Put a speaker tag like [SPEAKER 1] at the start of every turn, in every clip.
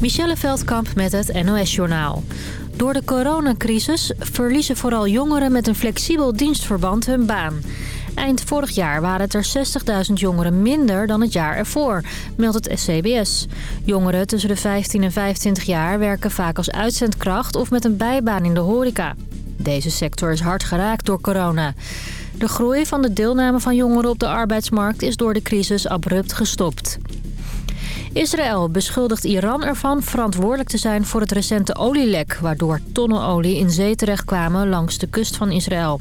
[SPEAKER 1] Michelle Veldkamp met het NOS-journaal. Door de coronacrisis verliezen vooral jongeren met een flexibel dienstverband hun baan. Eind vorig jaar waren het er 60.000 jongeren minder dan het jaar ervoor, meldt het SCBS. Jongeren tussen de 15 en 25 jaar werken vaak als uitzendkracht of met een bijbaan in de horeca. Deze sector is hard geraakt door corona. De groei van de deelname van jongeren op de arbeidsmarkt is door de crisis abrupt gestopt. Israël beschuldigt Iran ervan verantwoordelijk te zijn voor het recente olielek... waardoor tonnen olie in zee terechtkwamen langs de kust van Israël.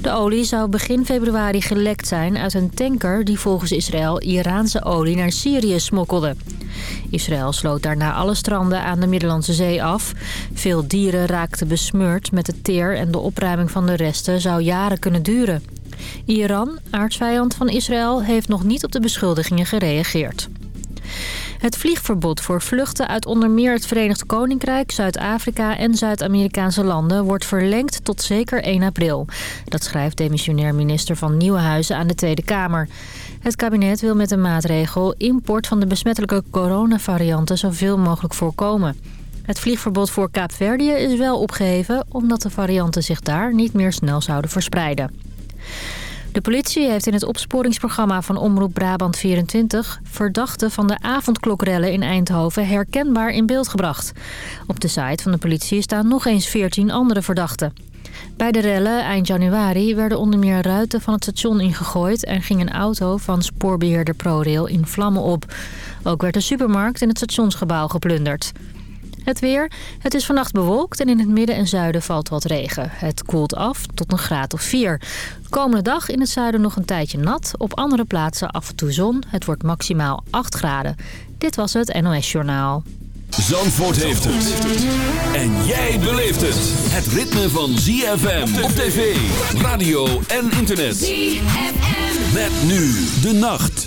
[SPEAKER 1] De olie zou begin februari gelekt zijn uit een tanker... die volgens Israël Iraanse olie naar Syrië smokkelde. Israël sloot daarna alle stranden aan de Middellandse Zee af. Veel dieren raakten besmeurd met het teer... en de opruiming van de resten zou jaren kunnen duren. Iran, aardsvijand van Israël, heeft nog niet op de beschuldigingen gereageerd. Het vliegverbod voor vluchten uit onder meer het Verenigd Koninkrijk, Zuid-Afrika en Zuid-Amerikaanse landen wordt verlengd tot zeker 1 april. Dat schrijft demissionair minister van Nieuwenhuizen aan de Tweede Kamer. Het kabinet wil met een maatregel import van de besmettelijke coronavarianten zoveel mogelijk voorkomen. Het vliegverbod voor Kaapverdië is wel opgeheven omdat de varianten zich daar niet meer snel zouden verspreiden. De politie heeft in het opsporingsprogramma van Omroep Brabant 24... verdachten van de avondklokrellen in Eindhoven herkenbaar in beeld gebracht. Op de site van de politie staan nog eens 14 andere verdachten. Bij de rellen eind januari werden onder meer ruiten van het station ingegooid... en ging een auto van spoorbeheerder ProRail in vlammen op. Ook werd de supermarkt in het stationsgebouw geplunderd. Het weer. Het is vannacht bewolkt en in het midden en zuiden valt wat regen. Het koelt af tot een graad of 4. Komende dag in het zuiden nog een tijdje nat. Op andere plaatsen af en toe zon. Het wordt maximaal 8 graden. Dit was het NOS Journaal.
[SPEAKER 2] Zandvoort heeft het. En jij beleeft het. Het ritme van ZFM op tv, radio en internet. ZFM. Met nu de nacht.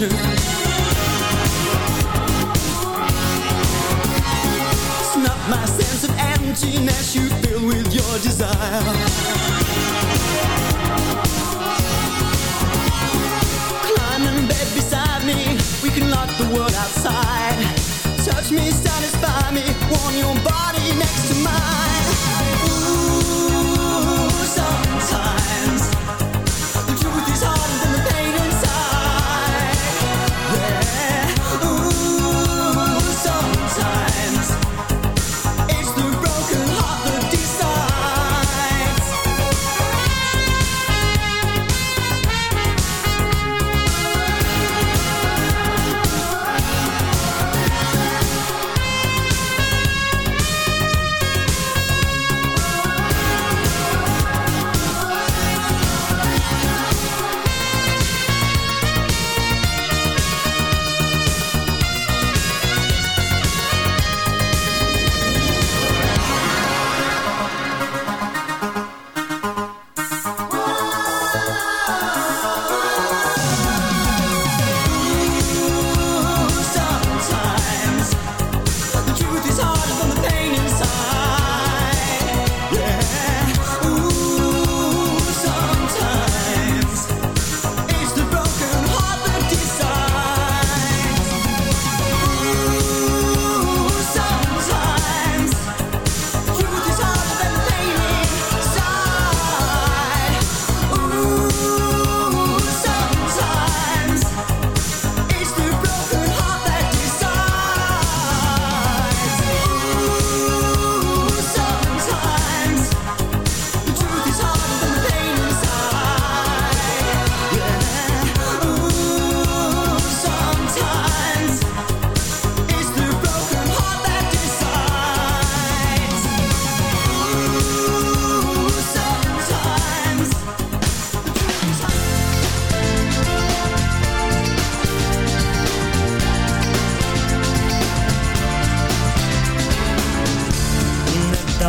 [SPEAKER 3] affection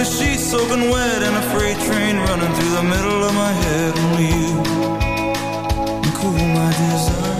[SPEAKER 4] Far and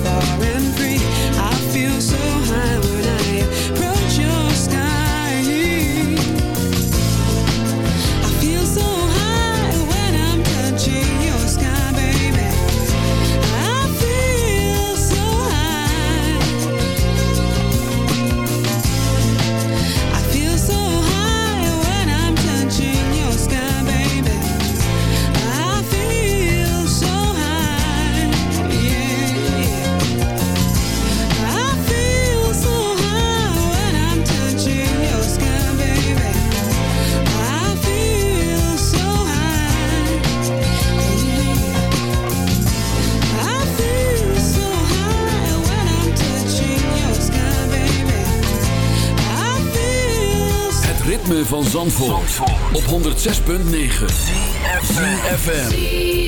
[SPEAKER 4] far
[SPEAKER 2] 106.9
[SPEAKER 5] FM.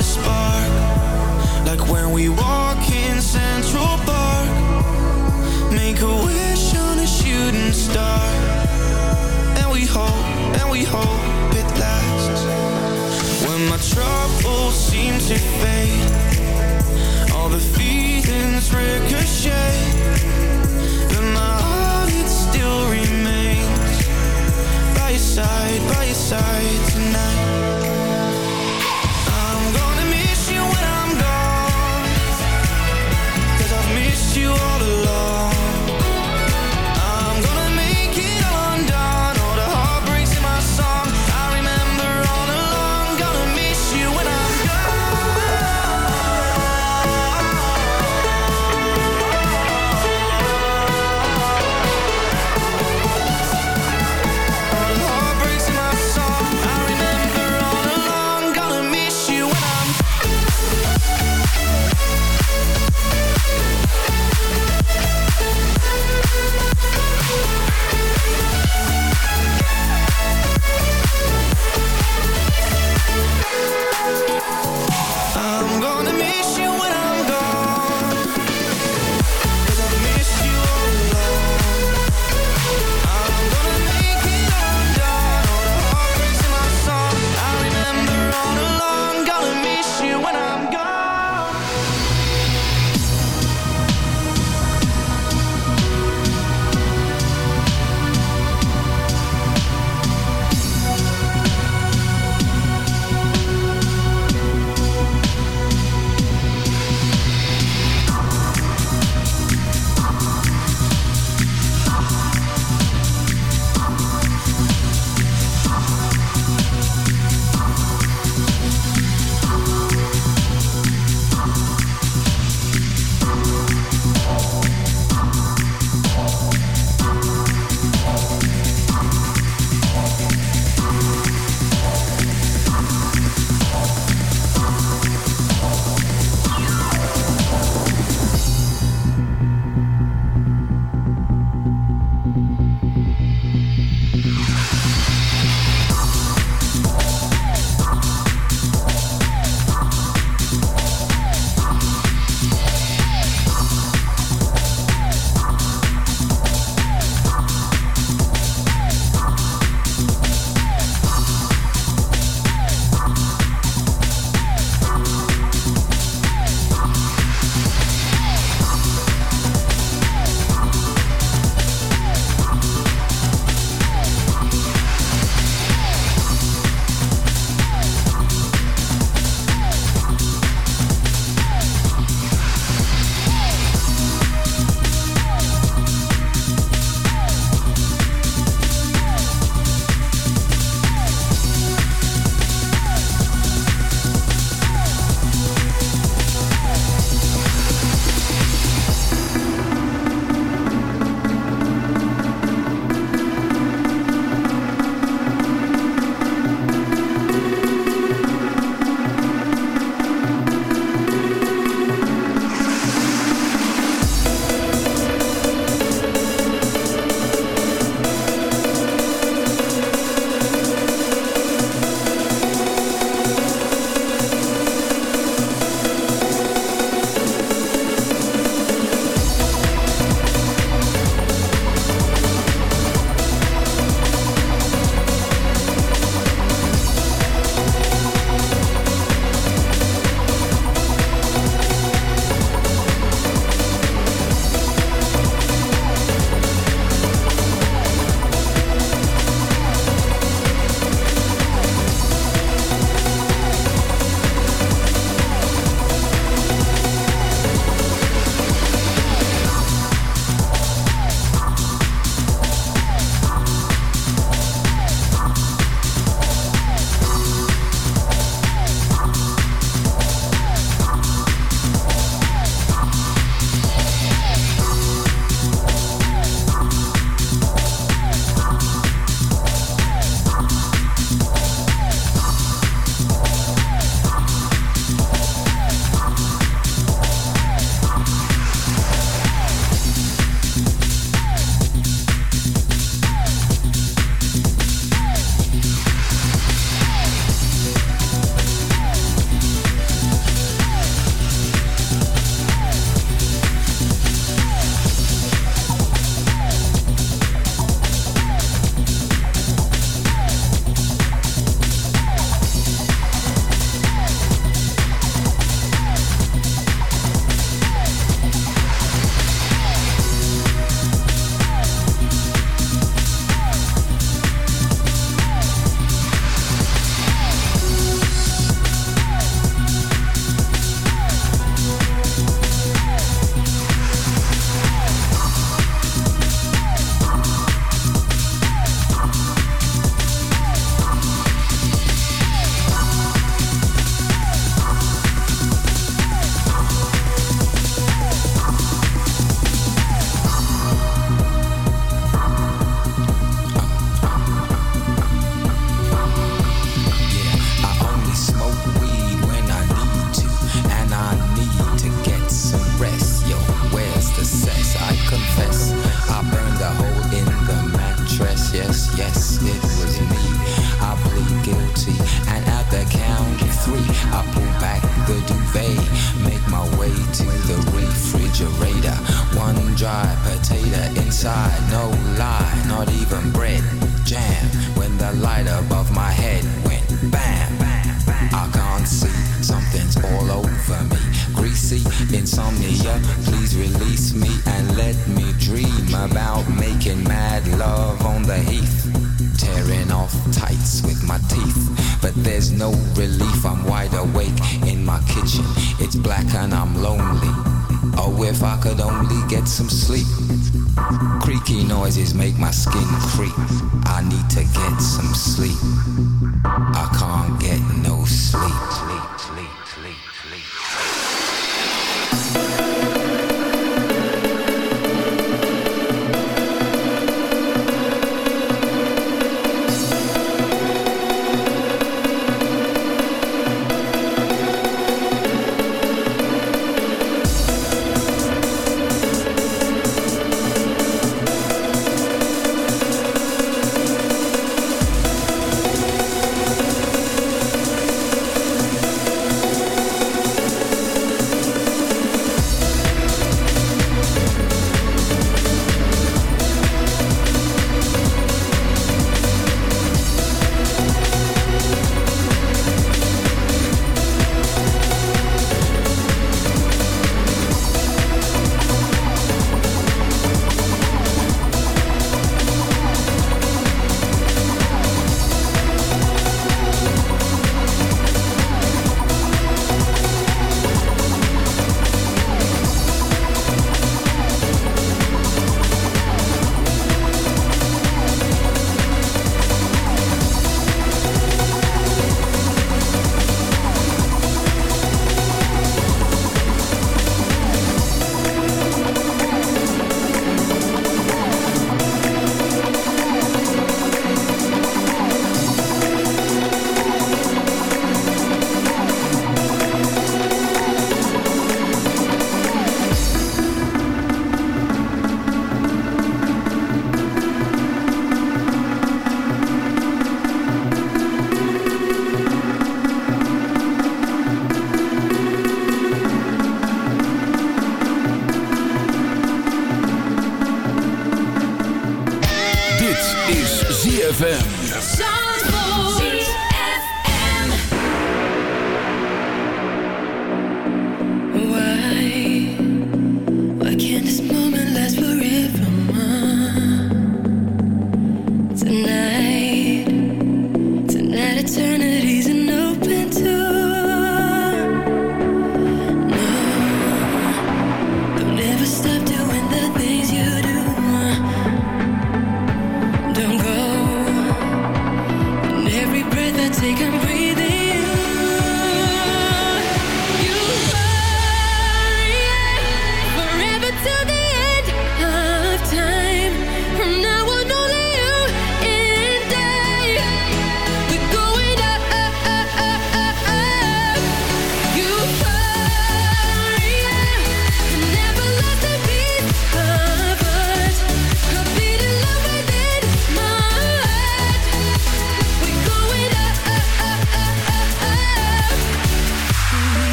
[SPEAKER 5] A
[SPEAKER 6] spark. Like when we walk in Central Park. Make a wish on a shooting star. And we hope, and we hope it lasts. When my troubles seem to fade All the feelings ricochet. But my heart it still remains. By your side, by your side tonight you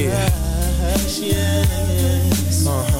[SPEAKER 7] Yeah.
[SPEAKER 3] Yes.
[SPEAKER 7] Uh-huh.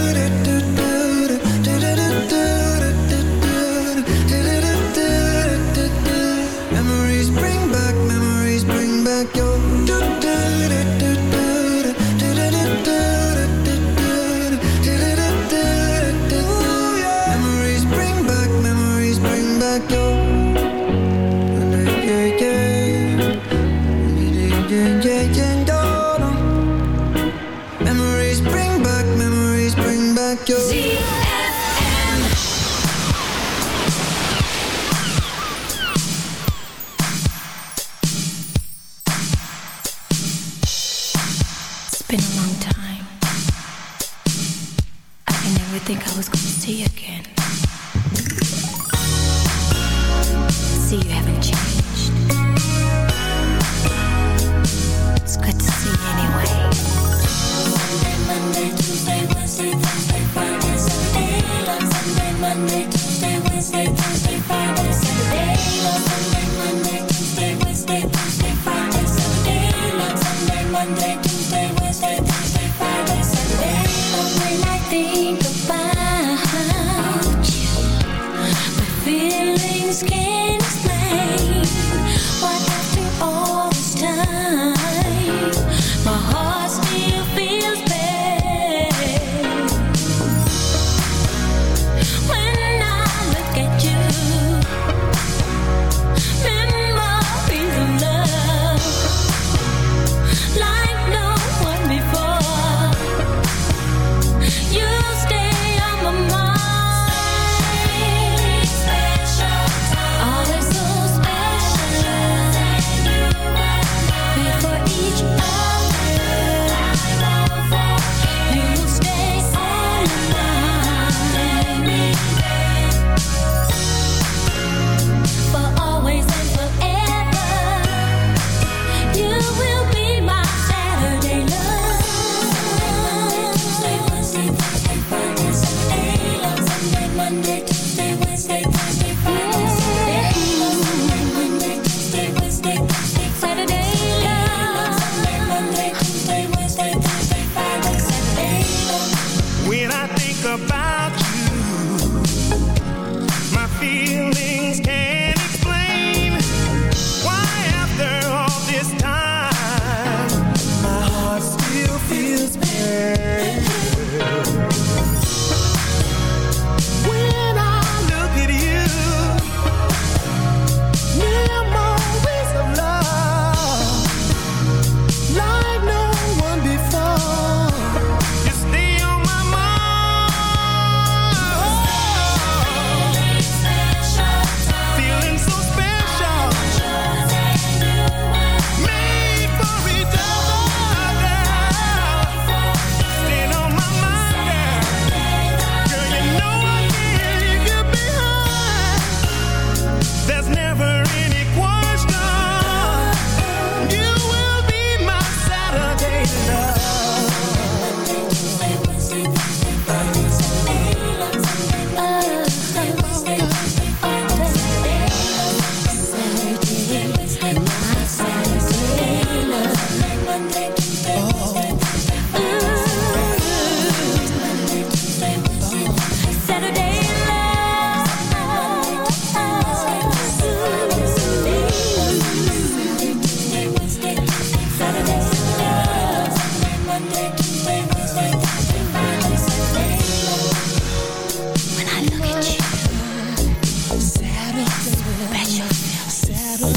[SPEAKER 8] I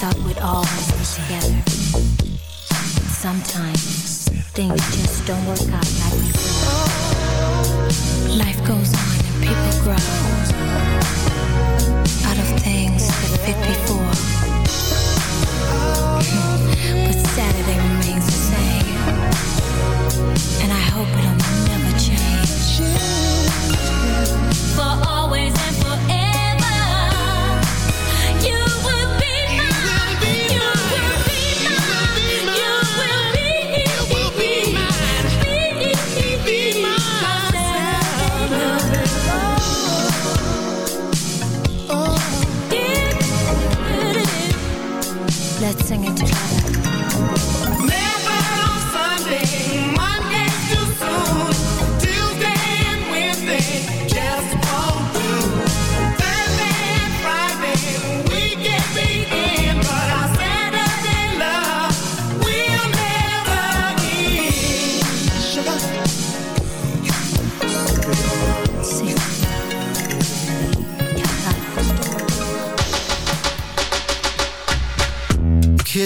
[SPEAKER 8] thought we'd always be together. Sometimes things just don't work out like we thought. Life goes on and people grow out of things that fit before. but Saturday remains the same, and I hope it'll never change. For always and
[SPEAKER 6] for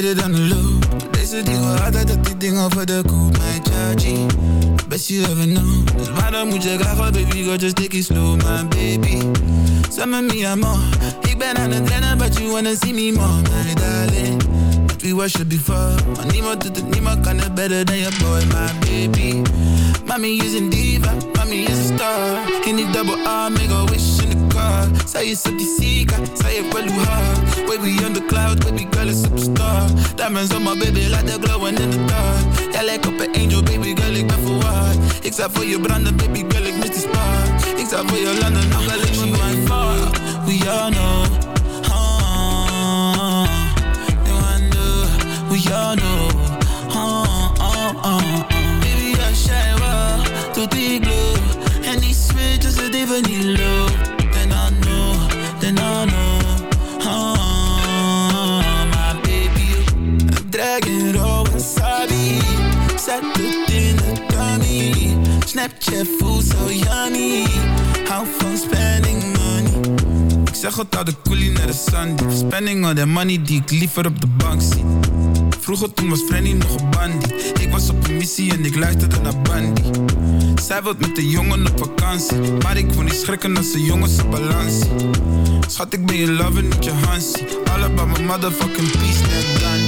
[SPEAKER 6] Het aan de loop. Deze dingen altijd dat die dingen voor de koop. Mijn chargy, best you ever know. Dus waarom moet je graag wat baby girl, just take it slow, my baby. Some of me amor. Ik ben aan het rennen, but you wanna see me more, my darling. But we worship before. Maar niemand doet het, niemand kan het better than your boy, my baby. Mommy is een diva, mommy is a star. In die double R, make a wish. Zij is op die zieke, zij heeft wel hoe hard. Baby on the cloud, baby girl is superstar. Diamonds on my baby, like they're glowing in the dark. Jij lijkt op een angel, baby girl, ik ben verwaard. Ik zou voor je branden, baby girl, ik mis die spark. Ik zou voor je landen, nog wel ik zie mijn far. We all know. ah, you wonder, We all know. Snapchat voelt zo yummy. Hou van spending money. Ik zeg het al de coolie naar de Sunday. Spending all that money die ik liever op de bank zie. Vroeger toen was Frenny nog een bandie. Ik was op een missie en ik luisterde naar Bandy. Zij wil met de jongen op vakantie. Maar ik wil niet schrikken als de jongens op balans. Schat, ik ben je lover, niet je Hansie. All about motherfucking peace, net Gandhi.